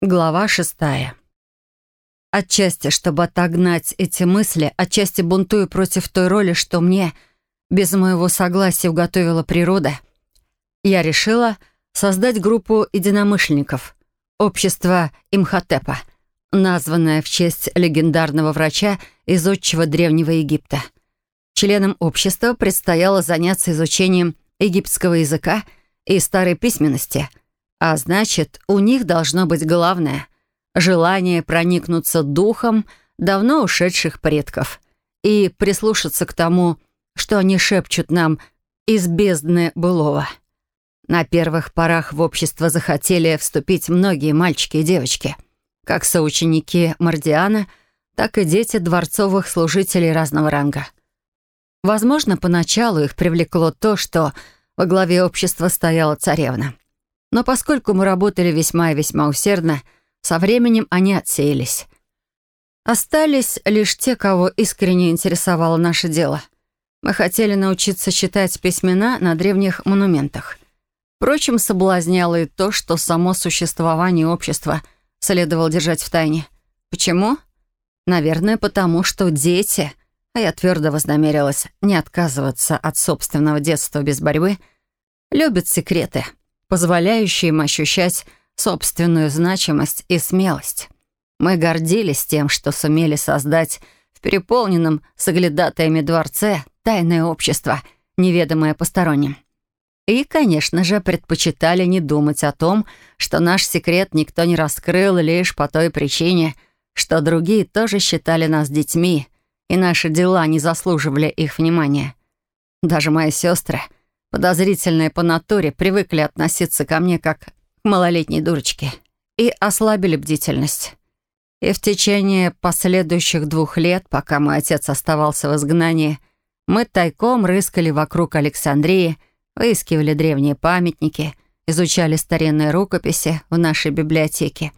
Глава шестая. Отчасти, чтобы отогнать эти мысли, отчасти бунтую против той роли, что мне без моего согласия уготовила природа, я решила создать группу единомышленников «Общество Имхотепа», названное в честь легендарного врача из отчего Древнего Египта. Членам общества предстояло заняться изучением египетского языка и старой письменности – а значит, у них должно быть главное — желание проникнуться духом давно ушедших предков и прислушаться к тому, что они шепчут нам из бездны былого. На первых порах в общество захотели вступить многие мальчики и девочки, как соученики Мардиана, так и дети дворцовых служителей разного ранга. Возможно, поначалу их привлекло то, что во главе общества стояла царевна — но поскольку мы работали весьма и весьма усердно, со временем они отсеялись. Остались лишь те, кого искренне интересовало наше дело. Мы хотели научиться читать письмена на древних монументах. Впрочем, соблазняло и то, что само существование общества следовало держать в тайне. Почему? Наверное, потому что дети, а я твердо вознамерилась не отказываться от собственного детства без борьбы, любят секреты — позволяющие им ощущать собственную значимость и смелость. Мы гордились тем, что сумели создать в переполненном соглядатаями дворце тайное общество, неведомое посторонним. И, конечно же, предпочитали не думать о том, что наш секрет никто не раскрыл лишь по той причине, что другие тоже считали нас детьми, и наши дела не заслуживали их внимания. Даже мои сестры — подозрительные по натуре, привыкли относиться ко мне как к малолетней дурочке и ослабили бдительность. И в течение последующих двух лет, пока мой отец оставался в изгнании, мы тайком рыскали вокруг Александрии, выискивали древние памятники, изучали старинные рукописи в нашей библиотеке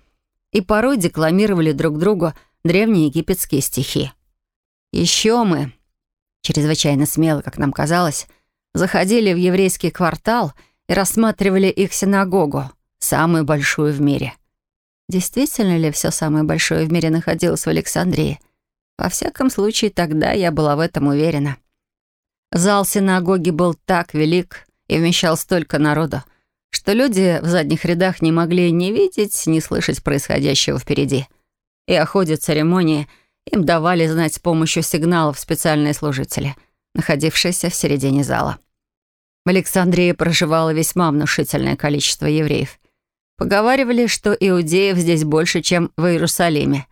и порой декламировали друг другу древние египетские стихи. Еще мы, чрезвычайно смело, как нам казалось, заходили в еврейский квартал и рассматривали их синагогу, самую большую в мире. Действительно ли все самое большое в мире находилось в Александрии? Во всяком случае, тогда я была в этом уверена. Зал синагоги был так велик и вмещал столько народу, что люди в задних рядах не могли ни видеть, ни слышать происходящего впереди. И о ходе церемонии им давали знать с помощью сигналов специальные служители — находившаяся в середине зала. В Александрии проживало весьма внушительное количество евреев. Поговаривали, что иудеев здесь больше, чем в Иерусалиме.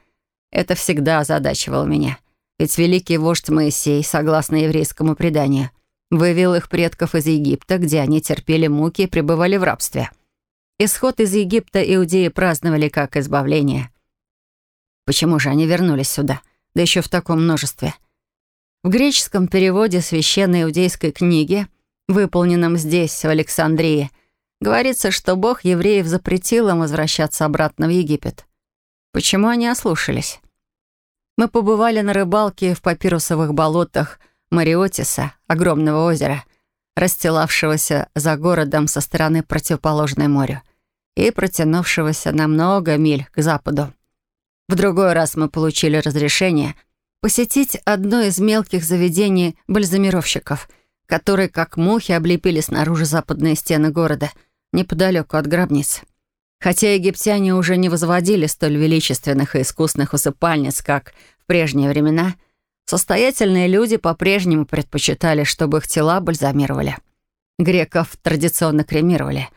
Это всегда озадачивало меня. Ведь великий вождь Моисей, согласно еврейскому преданию, вывел их предков из Египта, где они терпели муки и пребывали в рабстве. Исход из Египта иудеи праздновали как избавление. Почему же они вернулись сюда, да еще в таком множестве – в греческом переводе священной иудейской книги, выполненном здесь, в Александрии, говорится, что Бог евреев запретил им возвращаться обратно в Египет. Почему они ослушались? Мы побывали на рыбалке в папирусовых болотах Мариотиса, огромного озера, расстилавшегося за городом со стороны противоположной морю и протянувшегося на много миль к западу. В другой раз мы получили разрешение — посетить одно из мелких заведений бальзамировщиков, которые, как мухи, облепили снаружи западные стены города, неподалеку от гробниц. Хотя египтяне уже не возводили столь величественных и искусных усыпальниц, как в прежние времена, состоятельные люди по-прежнему предпочитали, чтобы их тела бальзамировали. Греков традиционно кремировали.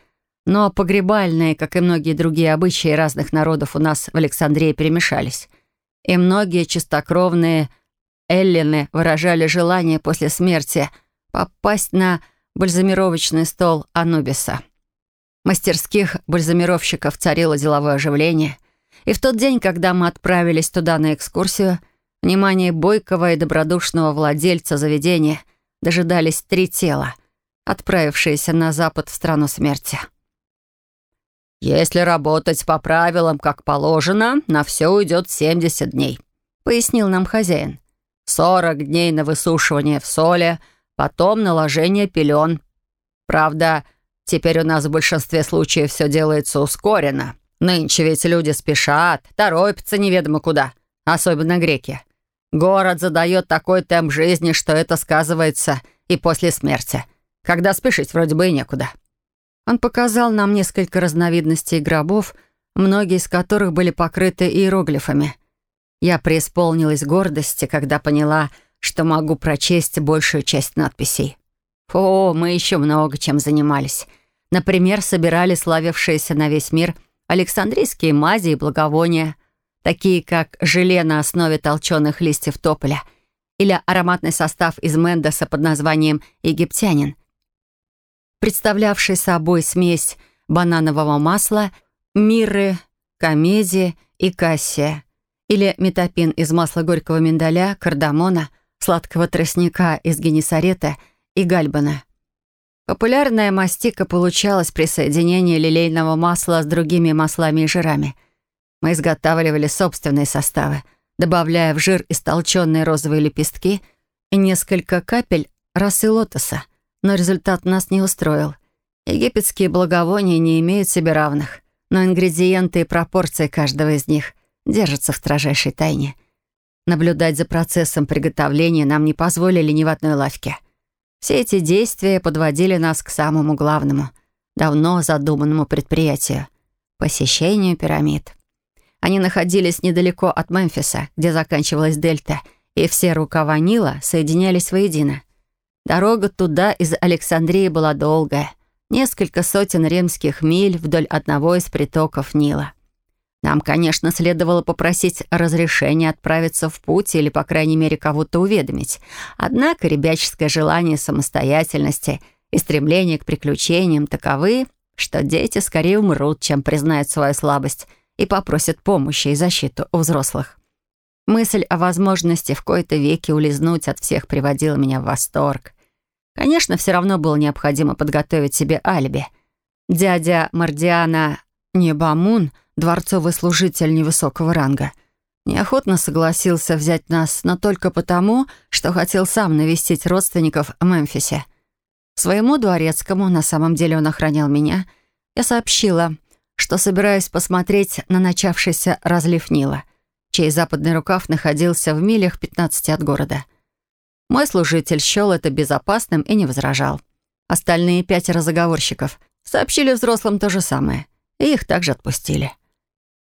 Но погребальные, как и многие другие обычаи разных народов у нас в Александрии перемешались и многие чистокровные эллины выражали желание после смерти попасть на бальзамировочный стол Анубиса. Мастерских бальзамировщиков царило деловое оживление, и в тот день, когда мы отправились туда на экскурсию, внимание бойкого и добродушного владельца заведения дожидались три тела, отправившиеся на запад в страну смерти. «Если работать по правилам, как положено, на все уйдет 70 дней», — пояснил нам хозяин. «40 дней на высушивание в соли, потом наложение пелен. Правда, теперь у нас в большинстве случаев все делается ускоренно. Нынче ведь люди спешат, торопятся неведомо куда, особенно греки. Город задает такой темп жизни, что это сказывается и после смерти, когда спешить вроде бы и некуда». Он показал нам несколько разновидностей гробов, многие из которых были покрыты иероглифами. Я преисполнилась гордости, когда поняла, что могу прочесть большую часть надписей. О, мы еще много чем занимались. Например, собирали славившиеся на весь мир Александрийские мази и благовония, такие как желе на основе толченых листьев тополя или ароматный состав из Мендеса под названием «Египтянин», представлявший собой смесь бананового масла, мирры, комедии и кассия, или метапин из масла горького миндаля, кардамона, сладкого тростника из генесарета и гальбана. Популярная мастика получалась при соединении лилейного масла с другими маслами и жирами. Мы изготавливали собственные составы, добавляя в жир истолченные розовые лепестки и несколько капель росы лотоса — но результат нас не устроил. Египетские благовония не имеют себе равных, но ингредиенты и пропорции каждого из них держатся в строжайшей тайне. Наблюдать за процессом приготовления нам не позволили ни в одной лавке. Все эти действия подводили нас к самому главному, давно задуманному предприятию — посещению пирамид. Они находились недалеко от Мемфиса, где заканчивалась дельта, и все рукава Нила соединялись воедино — Дорога туда из Александрии была долгая. Несколько сотен римских миль вдоль одного из притоков Нила. Нам, конечно, следовало попросить разрешения отправиться в путь или, по крайней мере, кого-то уведомить. Однако ребяческое желание самостоятельности и стремление к приключениям таковы, что дети скорее умрут, чем признают свою слабость и попросят помощи и защиту у взрослых. Мысль о возможности в кои-то веке улизнуть от всех приводила меня в восторг. Конечно, все равно было необходимо подготовить себе алиби. Дядя Мардиана Небамун, дворцовый служитель невысокого ранга, неохотно согласился взять нас, но только потому, что хотел сам навестить родственников в Мемфисе. Своему дворецкому, на самом деле он охранял меня, я сообщила, что собираюсь посмотреть на начавшийся разлив Нила — чей западный рукав находился в милях 15 от города. Мой служитель счел это безопасным и не возражал. Остальные пятеро заговорщиков сообщили взрослым то же самое, и их также отпустили.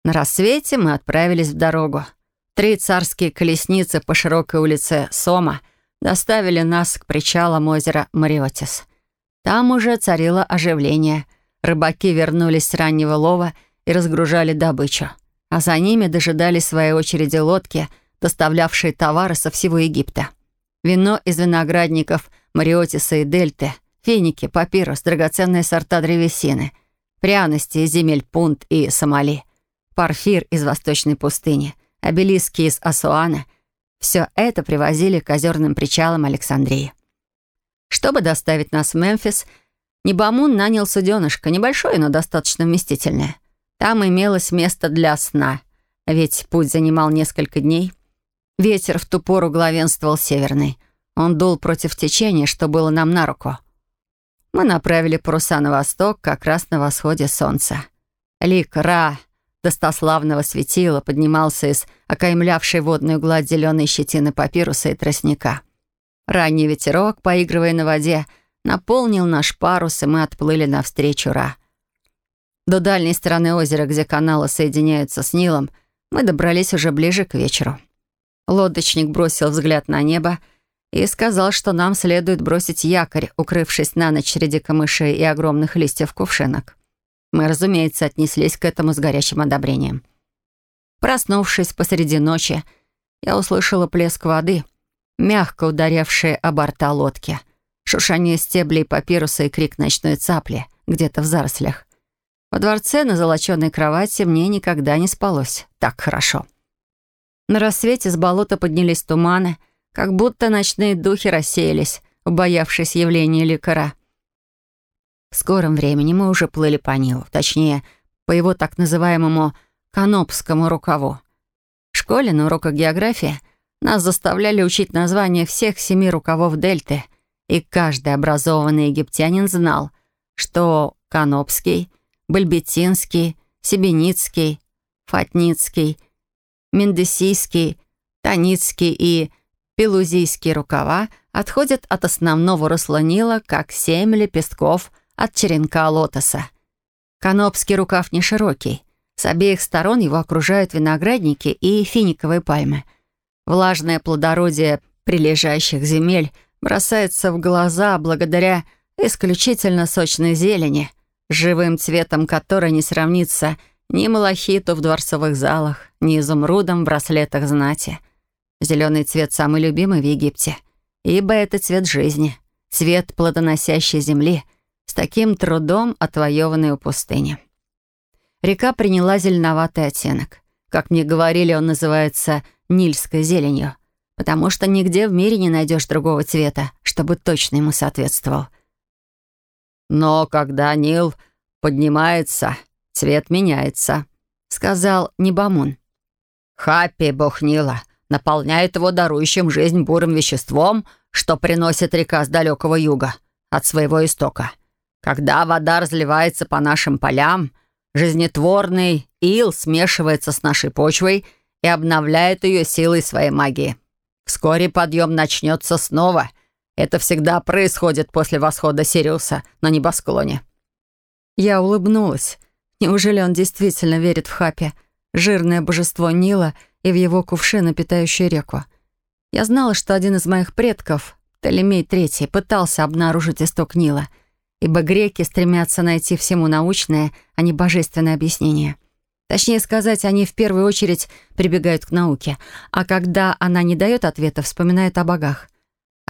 На рассвете мы отправились в дорогу. Три царские колесницы по широкой улице Сома доставили нас к причалам озера Мариотис. Там уже царило оживление. Рыбаки вернулись с раннего лова и разгружали добычу а за ними дожидались своей очереди лодки, доставлявшие товары со всего Египта. Вино из виноградников Мариотиса и Дельты, финики, папирус, драгоценные сорта древесины, пряности из земель Пунт и Сомали, парфир из Восточной пустыни, обелиски из Асуана — все это привозили к озерным причалам Александрии. Чтобы доставить нас в Мемфис, Небамун нанял суденышко, небольшое, но достаточно вместительное. Там имелось место для сна, ведь путь занимал несколько дней. Ветер в ту пору главенствовал северный. Он дул против течения, что было нам на руку. Мы направили паруса на восток, как раз на восходе солнца. Лик Ра, достославного светила, поднимался из окаймлявшей водную гладь зеленой щетины папируса и тростника. Ранний ветерок, поигрывая на воде, наполнил наш парус, и мы отплыли навстречу Ра. До дальней стороны озера, где каналы соединяются с Нилом, мы добрались уже ближе к вечеру. Лодочник бросил взгляд на небо и сказал, что нам следует бросить якорь, укрывшись на ночь среди камышей и огромных листьев кувшинок. Мы, разумеется, отнеслись к этому с горячим одобрением. Проснувшись посреди ночи, я услышала плеск воды, мягко ударявшие о борта лодки, шушание стеблей папируса и крик ночной цапли где-то в зарослях. Во дворце на золоченой кровати мне никогда не спалось. Так хорошо. На рассвете с болота поднялись туманы, как будто ночные духи рассеялись, убоявшись явления ликара. В скором времени мы уже плыли по Нилу, точнее, по его так называемому «канопскому рукаву». В школе на уроках географии нас заставляли учить названия всех семи рукавов Дельты, и каждый образованный египтянин знал, что «канопский» — Бальбетинский, Себеницкий, Фатницкий, Мендесийский, Таницкий и Пелузийский рукава отходят от основного русла Нила, как семь лепестков от черенка лотоса. Канопский рукав не широкий. С обеих сторон его окружают виноградники и финиковые пальмы. Влажное плодородие прилежащих земель бросается в глаза благодаря исключительно сочной зелени, живым цветом которой не сравнится ни малахиту в дворцовых залах, ни изумрудом в браслетах знати. Зеленый цвет самый любимый в Египте, ибо это цвет жизни, цвет плодоносящей земли, с таким трудом отвоеванной у пустыни. Река приняла зеленоватый оттенок. Как мне говорили, он называется «нильской зеленью», потому что нигде в мире не найдешь другого цвета, чтобы точно ему соответствовал — но когда Нил поднимается, цвет меняется», — сказал Небамун. «Хаппи, бог Нила, наполняет его дарующим жизнь бурым веществом, что приносит река с далекого юга, от своего истока. Когда вода разливается по нашим полям, жизнетворный ил смешивается с нашей почвой и обновляет ее силой своей магии. Вскоре подъем начнется снова, это всегда происходит после восхода Сириуса на небосклоне». Я улыбнулась. Неужели он действительно верит в Хапи, жирное божество Нила и в его кувшины, питающие реку? Я знала, что один из моих предков, Толемей III, пытался обнаружить исток Нила, ибо греки стремятся найти всему научное, а не божественное объяснение. Точнее сказать, они в первую очередь прибегают к науке, а когда она не дает ответа, вспоминают о богах —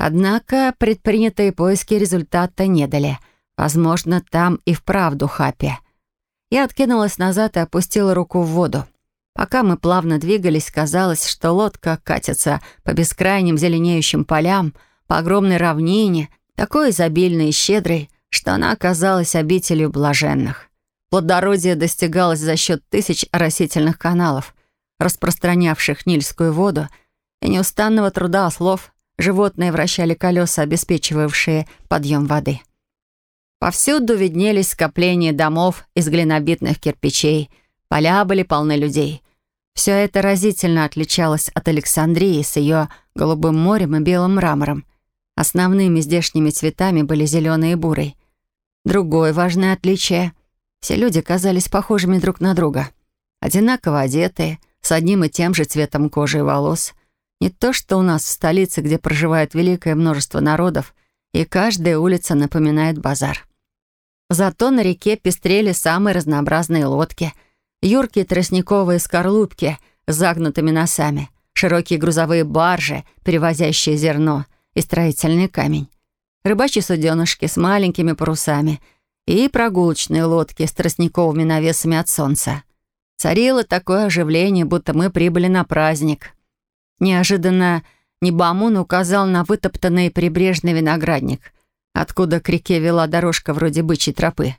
Однако предпринятые поиски результата не дали. Возможно, там и вправду хапи. Я откинулась назад и опустила руку в воду. Пока мы плавно двигались, казалось, что лодка катится по бескрайним зеленеющим полям, по огромной равнине, такой изобильной и щедрой, что она оказалась обителью блаженных. Плодородие достигалось за счет тысяч растительных каналов, распространявших Нильскую воду, и неустанного труда слов Животные вращали колеса, обеспечивавшие подъем воды. Повсюду виднелись скопления домов из глинобитных кирпичей. Поля были полны людей. Все это разительно отличалось от Александрии с ее голубым морем и белым мрамором. Основными здешними цветами были зеленый и бурый. Другое важное отличие — все люди казались похожими друг на друга. Одинаково одетые, с одним и тем же цветом кожи и волос — не то, что у нас в столице, где проживает великое множество народов, и каждая улица напоминает базар. Зато на реке пестрели самые разнообразные лодки, юркие тростниковые скорлупки с загнутыми носами, широкие грузовые баржи, перевозящие зерно, и строительный камень, рыбачьи суденышки с маленькими парусами и прогулочные лодки с тростниковыми навесами от солнца. Царило такое оживление, будто мы прибыли на праздник — Неожиданно Небамон указал на вытоптанный прибрежный виноградник, откуда к реке вела дорожка вроде бычьей тропы.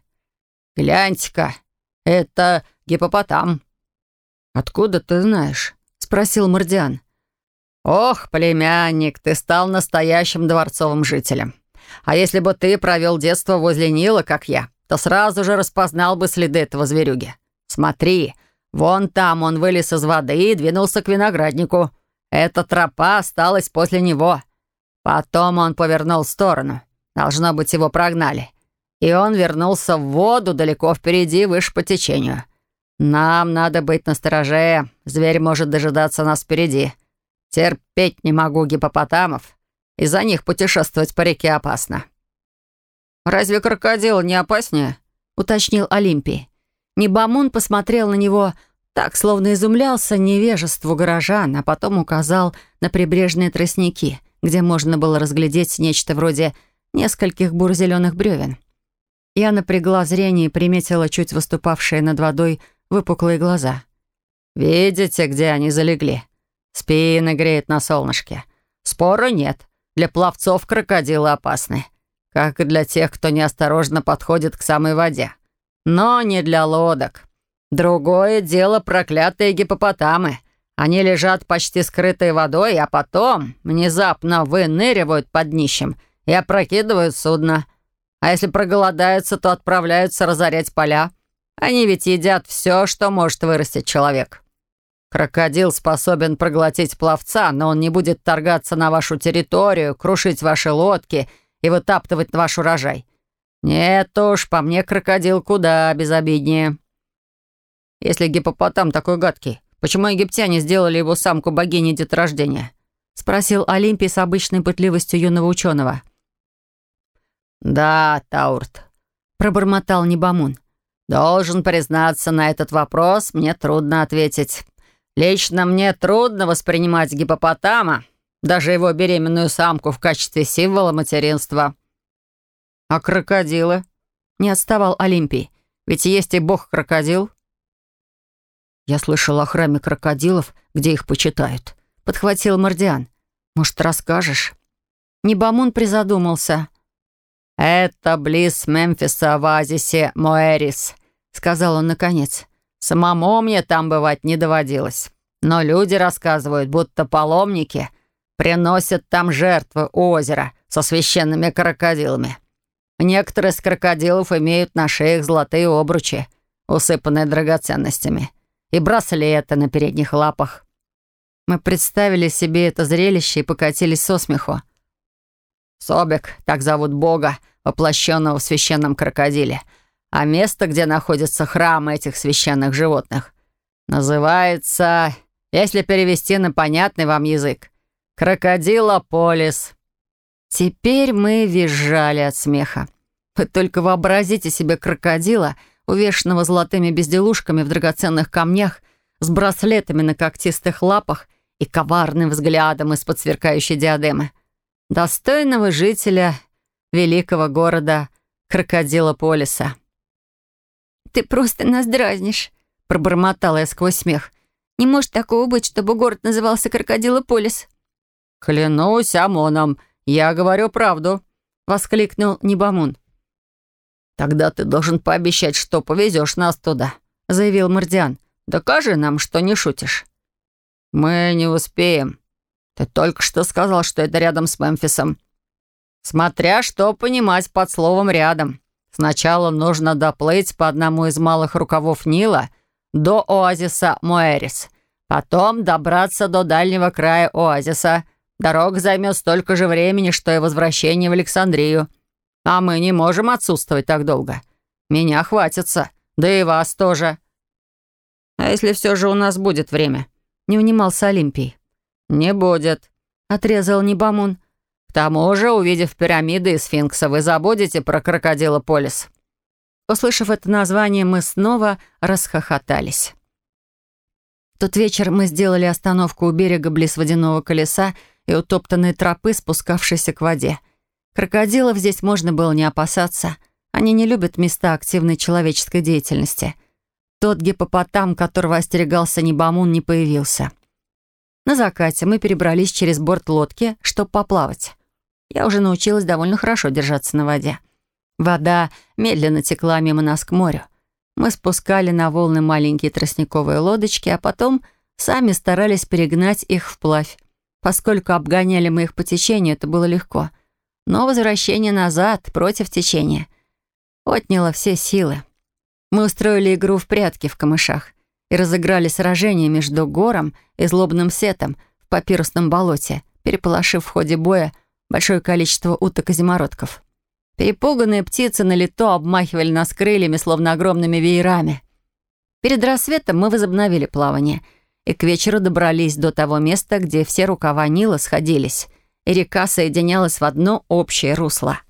«Гляньте-ка, это гипопотам!» «Откуда ты знаешь?» — спросил Мордиан. «Ох, племянник, ты стал настоящим дворцовым жителем. А если бы ты провел детство возле Нила, как я, то сразу же распознал бы следы этого зверюги. Смотри, вон там он вылез из воды и двинулся к винограднику. Эта тропа осталась после него. Потом он повернул в сторону. Должно быть, его прогнали. И он вернулся в воду далеко впереди, выше по течению. Нам надо быть настороже. Зверь может дожидаться нас впереди. Терпеть не могу гипопотамов. Из-за них путешествовать по реке опасно. «Разве крокодил не опаснее?» — уточнил Олимпий. Небамун посмотрел на него так, словно изумлялся невежеству горожан, а потом указал на прибрежные тростники, где можно было разглядеть нечто вроде нескольких бурзеленых бревен. Я напрягла зрение и приметила чуть выступавшие над водой выпуклые глаза. «Видите, где они залегли? Спины греет на солнышке. Спора нет. Для пловцов крокодилы опасны, как и для тех, кто неосторожно подходит к самой воде. Но не для лодок». Другое дело проклятые гипопотамы. Они лежат почти скрытой водой, а потом внезапно выныривают под днищем и опрокидывают судно. А если проголодаются, то отправляются разорять поля. Они ведь едят все, что может вырастить человек. Крокодил способен проглотить пловца, но он не будет торгаться на вашу территорию, крушить ваши лодки и вытаптывать ваш урожай. Нет уж, по мне крокодил куда безобиднее. Если гипопотам такой гадкий, почему египтяне сделали его самку богини деторождения?» — спросил Олимпий с обычной пытливостью юного ученого. «Да, Таурт», — пробормотал Небамун. «Должен признаться, на этот вопрос мне трудно ответить. Лично мне трудно воспринимать гипопотама, даже его беременную самку в качестве символа материнства». «А крокодилы?» — не отставал Олимпий. «Ведь есть и бог-крокодил». Я слышал о храме крокодилов, где их почитают. Подхватил Мордиан. Может, расскажешь? Небамун призадумался. «Это близ Мемфиса в оазисе Моэрис», — сказал он наконец. «Самому мне там бывать не доводилось. Но люди рассказывают, будто паломники приносят там жертвы у озера со священными крокодилами. Некоторые из крокодилов имеют на шеях золотые обручи, усыпанные драгоценностями и браслеты на передних лапах. Мы представили себе это зрелище и покатились со смеху. Собек так зовут Бога, воплощенного в священном крокодиле, а место, где находится храм этих священных животных, называется, если перевести на понятный вам язык, Крокодилополис». Теперь мы визжали от смеха. Вы только вообразите себе крокодила — увешанного золотыми безделушками в драгоценных камнях, с браслетами на когтистых лапах и коварным взглядом из-под сверкающей диадемы. Достойного жителя великого города Крокодила Полиса. «Ты просто нас дразнишь», — пробормотала я сквозь смех. «Не может такого быть, чтобы город назывался Крокодилополис». «Клянусь Амоном, я говорю правду», — воскликнул Небамун. «Тогда ты должен пообещать, что повезешь нас туда», — заявил Мордиан. «Докажи нам, что не шутишь». «Мы не успеем. Ты только что сказал, что это рядом с Мемфисом». «Смотря что понимать под словом «рядом». Сначала нужно доплыть по одному из малых рукавов Нила до оазиса Моэрис, потом добраться до дальнего края оазиса. Дорога займет столько же времени, что и возвращение в Александрию». А мы не можем отсутствовать так долго. Меня хватится, да и вас тоже». «А если все же у нас будет время?» — не унимался Олимпий. «Не будет», — отрезал Небамун. «К тому же, увидев пирамиды и сфинкса, вы забудете про крокодила Полис». Услышав это название, мы снова расхохотались. Тот вечер мы сделали остановку у берега близ водяного колеса и утоптанной тропы, спускавшейся к воде — Крокодилов здесь можно было не опасаться. Они не любят места активной человеческой деятельности. Тот гипопотам, которого остерегался Небамун, не появился. На закате мы перебрались через борт лодки, чтобы поплавать. Я уже научилась довольно хорошо держаться на воде. Вода медленно текла мимо нас к морю. Мы спускали на волны маленькие тростниковые лодочки, а потом сами старались перегнать их вплавь. Поскольку обгоняли мы их по течению, это было легко — но возвращение назад, против течения, отняло все силы. Мы устроили игру в прятки в камышах и разыграли сражение между гором и злобным сетом в папирусном болоте, переполошив в ходе боя большое количество уток и зимородков. Перепуганные птицы на лето обмахивали нас крыльями, словно огромными веерами. Перед рассветом мы возобновили плавание и к вечеру добрались до того места, где все рукава Нила сходились — и река соединялась в одно общее русло.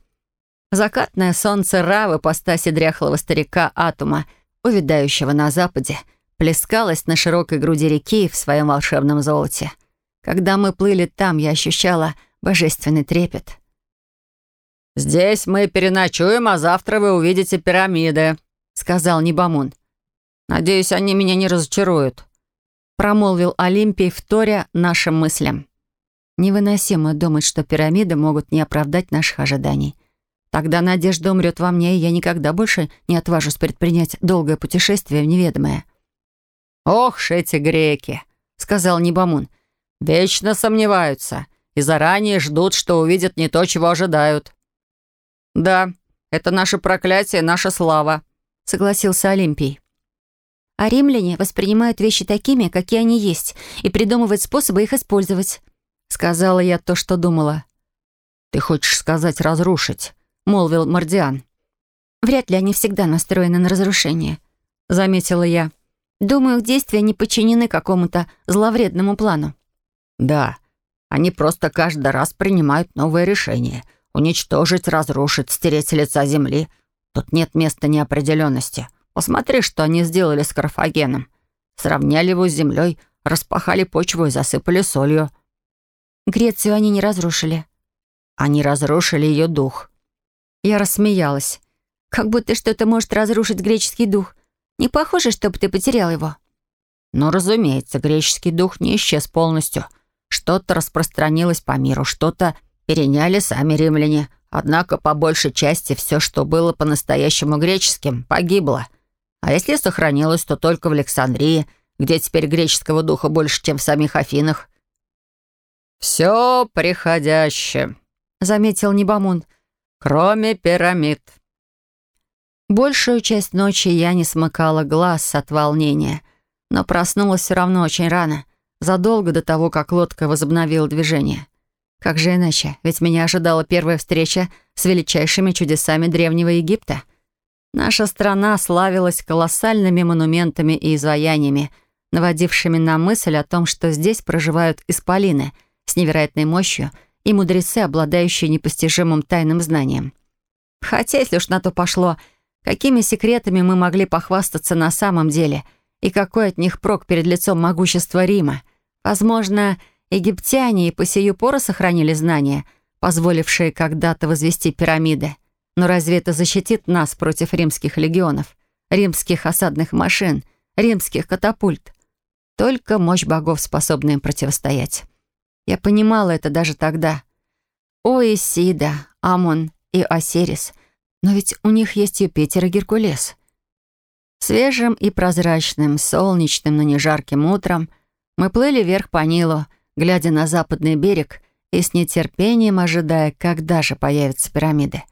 Закатное солнце Равы по дряхлого старика Атума, увядающего на западе, плескалось на широкой груди реки в своем волшебном золоте. Когда мы плыли там, я ощущала божественный трепет. «Здесь мы переночуем, а завтра вы увидите пирамиды», — сказал Небамун. «Надеюсь, они меня не разочаруют», — промолвил Олимпий, вторя нашим мыслям. Невыносимо думать, что пирамиды могут не оправдать наших ожиданий. Тогда надежда умрет во мне, и я никогда больше не отважусь предпринять долгое путешествие в неведомое. «Ох ж эти греки!» — сказал Небамун. «Вечно сомневаются и заранее ждут, что увидят не то, чего ожидают». «Да, это наше проклятие, наша слава», — согласился Олимпий. «А римляне воспринимают вещи такими, какие они есть, и придумывают способы их использовать», Сказала я то, что думала. «Ты хочешь сказать разрушить?» — молвил Мардиан. «Вряд ли они всегда настроены на разрушение», — заметила я. «Думаю, их действия не подчинены какому-то зловредному плану». «Да, они просто каждый раз принимают новое решение. Уничтожить, разрушить, стереть с лица земли. Тут нет места неопределенности. Посмотри, что они сделали с карфагеном. Сравняли его с землей, распахали почву и засыпали солью. Грецию они не разрушили. Они разрушили ее дух. Я рассмеялась. Как будто что-то может разрушить греческий дух. Не похоже, чтобы ты потерял его. Но, разумеется, греческий дух не исчез полностью. Что-то распространилось по миру, что-то переняли сами римляне. Однако, по большей части, все, что было по-настоящему греческим, погибло. А если сохранилось, то только в Александрии, где теперь греческого духа больше, чем в самих Афинах. «Все приходящее», — заметил Небамун, — «кроме пирамид». Большую часть ночи я не смыкала глаз от волнения, но проснулась все равно очень рано, задолго до того, как лодка возобновила движение. Как же иначе, ведь меня ожидала первая встреча с величайшими чудесами Древнего Египта. Наша страна славилась колоссальными монументами и изваяниями, наводившими на мысль о том, что здесь проживают исполины — с невероятной мощью и мудрецы, обладающие непостижимым тайным знанием. Хотя, если уж на то пошло, какими секретами мы могли похвастаться на самом деле и какой от них прок перед лицом могущества Рима? Возможно, египтяне и по сию пору сохранили знания, позволившие когда-то возвести пирамиды. Но разве это защитит нас против римских легионов, римских осадных машин, римских катапульт? Только мощь богов способна им противостоять. Я понимала это даже тогда. Оисида, Амон и Осирис. Но ведь у них есть Юпитер и Геркулес. Свежим и прозрачным, солнечным, но не жарким утром мы плыли вверх по Нилу, глядя на западный берег и с нетерпением ожидая, когда же появятся пирамиды.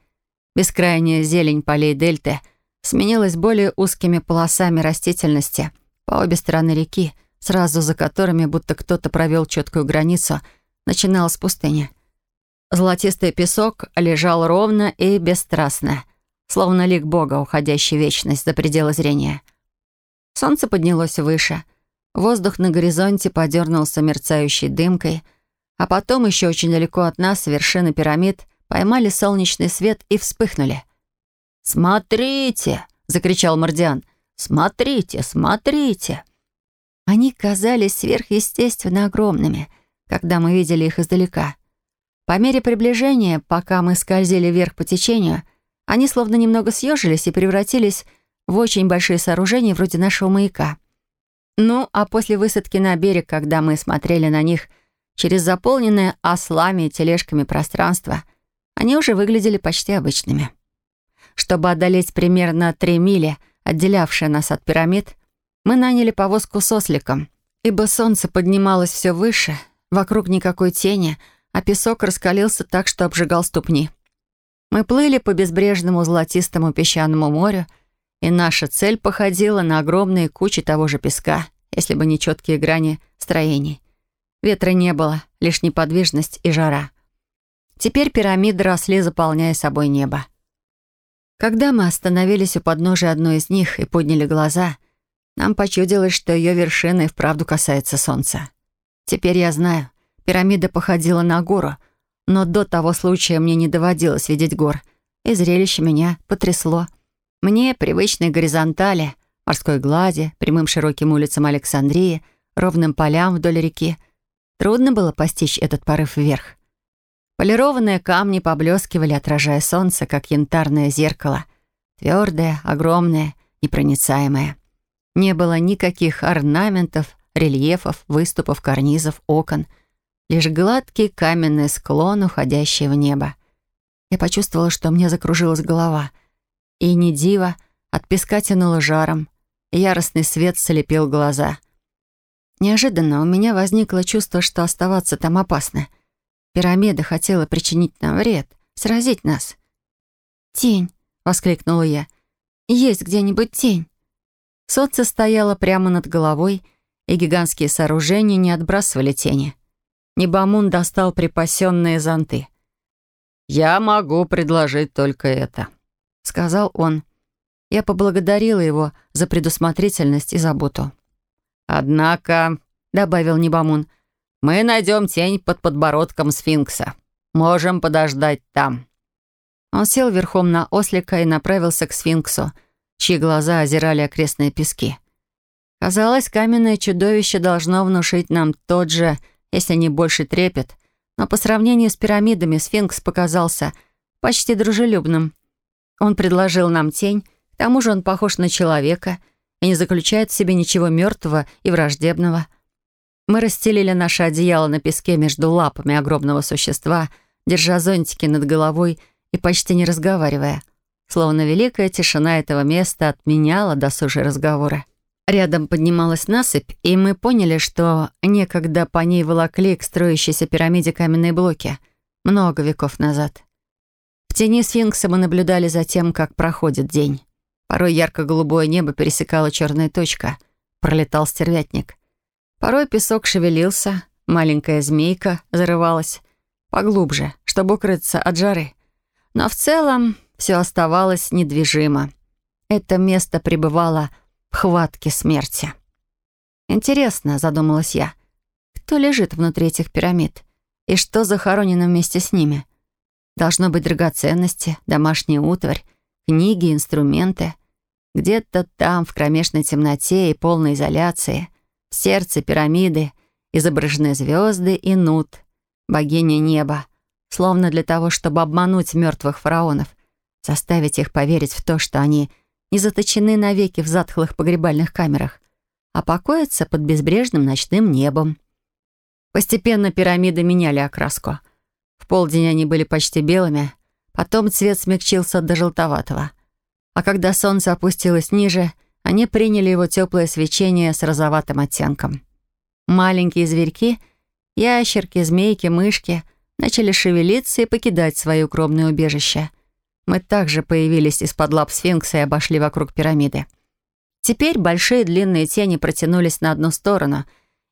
Бескрайняя зелень полей дельты сменилась более узкими полосами растительности по обе стороны реки — сразу за которыми, будто кто-то провел четкую границу, начиналась пустыня. Золотистый песок лежал ровно и бесстрастно, словно лик Бога, уходящий в вечность за пределы зрения. Солнце поднялось выше. Воздух на горизонте подернулся мерцающей дымкой, а потом еще очень далеко от нас вершины пирамид поймали солнечный свет и вспыхнули. «Смотрите!» — закричал Мордиан. «Смотрите, смотрите!» Они казались сверхъестественно огромными, когда мы видели их издалека. По мере приближения, пока мы скользили вверх по течению, они словно немного съежились и превратились в очень большие сооружения вроде нашего маяка. Ну, а после высадки на берег, когда мы смотрели на них через заполненное ослами и тележками пространство, они уже выглядели почти обычными. Чтобы одолеть примерно три мили, отделявшие нас от пирамид, мы наняли повозку с осликом, ибо солнце поднималось все выше, вокруг никакой тени, а песок раскалился так, что обжигал ступни. Мы плыли по безбрежному золотистому песчаному морю, и наша цель походила на огромные кучи того же песка, если бы не четкие грани строений. Ветра не было, лишь неподвижность и жара. Теперь пирамиды росли, заполняя собой небо. Когда мы остановились у подножия одной из них и подняли глаза — нам почудилось, что ее вершина и вправду касается солнца. Теперь я знаю, пирамида походила на гору, но до того случая мне не доводилось видеть гор, и зрелище меня потрясло. Мне привычной горизонтали, морской глади, прямым широким улицам Александрии, ровным полям вдоль реки. Трудно было постичь этот порыв вверх. Полированные камни поблескивали, отражая солнце, как янтарное зеркало. Твердое, огромное, непроницаемое — не было никаких орнаментов, рельефов, выступов, карнизов, окон. Лишь гладкий каменный склон, уходящий в небо. Я почувствовала, что мне закружилась голова. И не диво, от песка тянуло жаром. Яростный свет слепил глаза. Неожиданно у меня возникло чувство, что оставаться там опасно. Пирамида хотела причинить нам вред, сразить нас. «Тень!» — воскликнула я. «Есть где-нибудь тень?» Солнце стояло прямо над головой, и гигантские сооружения не отбрасывали тени. Небамун достал припасенные зонты. «Я могу предложить только это», — сказал он. Я поблагодарила его за предусмотрительность и заботу. «Однако», — добавил Небамун, — «мы найдем тень под подбородком сфинкса. Можем подождать там». Он сел верхом на ослика и направился к сфинксу — чьи глаза озирали окрестные пески. Казалось, каменное чудовище должно внушить нам тот же, если не больше трепет, но по сравнению с пирамидами сфинкс показался почти дружелюбным. Он предложил нам тень, к тому же он похож на человека и не заключает в себе ничего мертвого и враждебного. Мы расстелили наше одеяло на песке между лапами огромного существа, держа зонтики над головой и почти не разговаривая словно великая тишина этого места отменяла досужие разговоры. Рядом поднималась насыпь, и мы поняли, что некогда по ней волокли к строящейся пирамиде каменные блоки. Много веков назад. В тени сфинкса мы наблюдали за тем, как проходит день. Порой ярко-голубое небо пересекала черная точка. Пролетал стервятник. Порой песок шевелился, маленькая змейка зарывалась. Поглубже, чтобы укрыться от жары. Но в целом все оставалось недвижимо. Это место пребывало в хватке смерти. «Интересно», — задумалась я, — «кто лежит внутри этих пирамид? И что захоронено вместе с ними? Должно быть драгоценности, домашний утварь, книги, инструменты. Где-то там, в кромешной темноте и полной изоляции, в сердце пирамиды изображены звезды и нут, богиня неба, словно для того, чтобы обмануть мертвых фараонов заставить их поверить в то, что они не заточены навеки в затхлых погребальных камерах, а покоятся под безбрежным ночным небом. Постепенно пирамиды меняли окраску. В полдень они были почти белыми, потом цвет смягчился до желтоватого. А когда солнце опустилось ниже, они приняли его теплое свечение с розоватым оттенком. Маленькие зверьки, ящерки, змейки, мышки начали шевелиться и покидать свое укромное убежище — мы также появились из-под лап сфинкса и обошли вокруг пирамиды. Теперь большие длинные тени протянулись на одну сторону,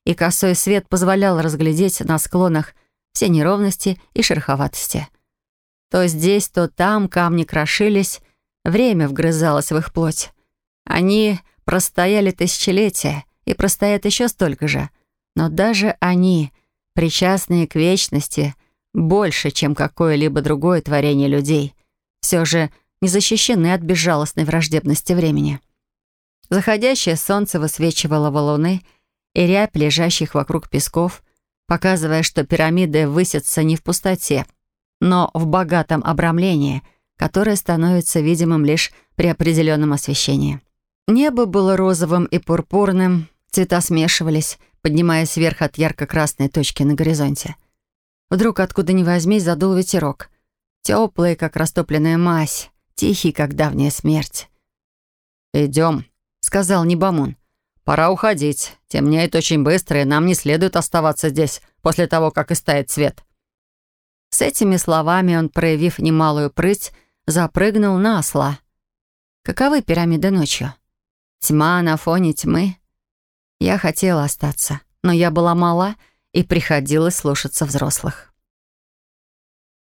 и косой свет позволял разглядеть на склонах все неровности и шероховатости. То здесь, то там камни крошились, время вгрызалось в их плоть. Они простояли тысячелетия и простоят еще столько же, но даже они, причастные к вечности, больше, чем какое-либо другое творение людей, все же не защищены от безжалостной враждебности времени. Заходящее солнце высвечивало валуны и рябь лежащих вокруг песков, показывая, что пирамиды высятся не в пустоте, но в богатом обрамлении, которое становится видимым лишь при определенном освещении. Небо было розовым и пурпурным, цвета смешивались, поднимаясь вверх от ярко-красной точки на горизонте. Вдруг, откуда ни возьмись, задул ветерок — Теплый, как растопленная мазь, тихий, как давняя смерть. «Идем», — сказал Небамун. «Пора уходить. Темнеет очень быстро, и нам не следует оставаться здесь после того, как истает свет». С этими словами он, проявив немалую прыть, запрыгнул на осла. Каковы пирамиды ночью? Тьма на фоне тьмы. Я хотела остаться, но я была мала и приходилось слушаться взрослых.